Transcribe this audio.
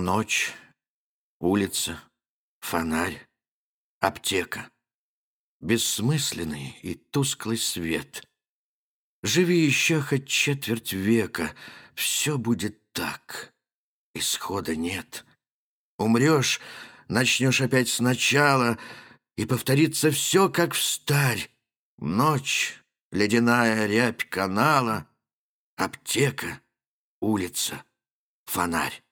Ночь, улица, фонарь, аптека. Бессмысленный и тусклый свет. Живи еще хоть четверть века, все будет так. Исхода нет. Умрешь, начнешь опять сначала, и повторится все, как в старь. Ночь, ледяная рябь канала, аптека, улица, фонарь.